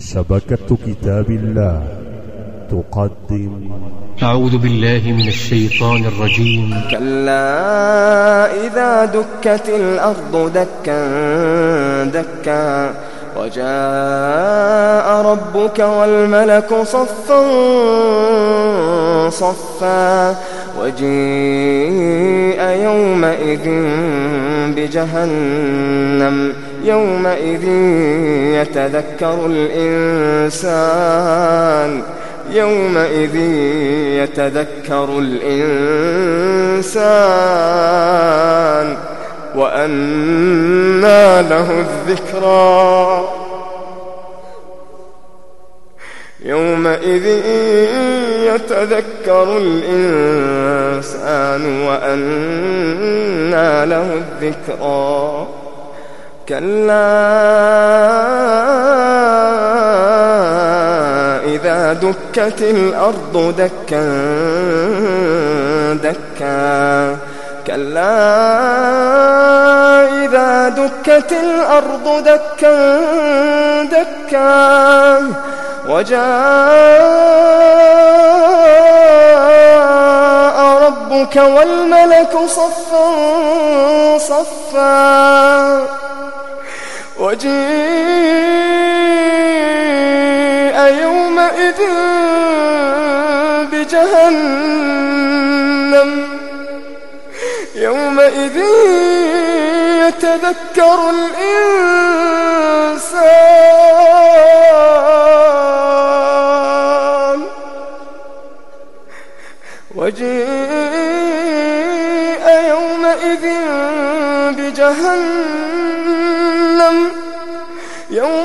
شبكة كتاب الله تقدم. أعوذ بالله من الشيطان الرجيم. كلا إذا دكت الأرض دكا دكا. وجاء ربك والملك صفا صفا. وجيء يومئذ بجهنم. يومئذ يتذكر الإنسان يومئذ يتذكر الإنسان. وأنى له الذكرى يومئذ يتذكر الإنسان وأنى له الذكرى. كلا إذا دكت الأرض دكا دكا كلا إذا دكت الأرض دكا دكا وجاء ربك والملك صفا صفا وجيء يومئذ بجهنم. يومئذ يتذكر الإنسان. وجيء يومئذ بجهنم.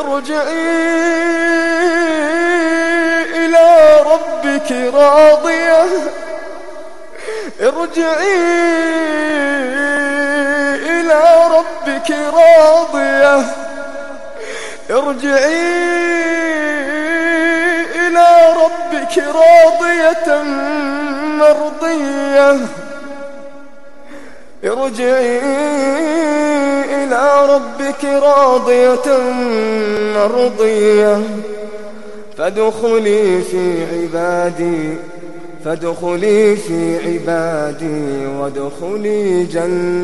ارجعي إلى ربك راضية. ارجعي إلى ربك راضية. ارجعي إلى ربك راضية مرضية. ارجعي إلى ربك راضية مرضية. فادخلي في عبادي فادخلي في عبادي وادخلي جنتي.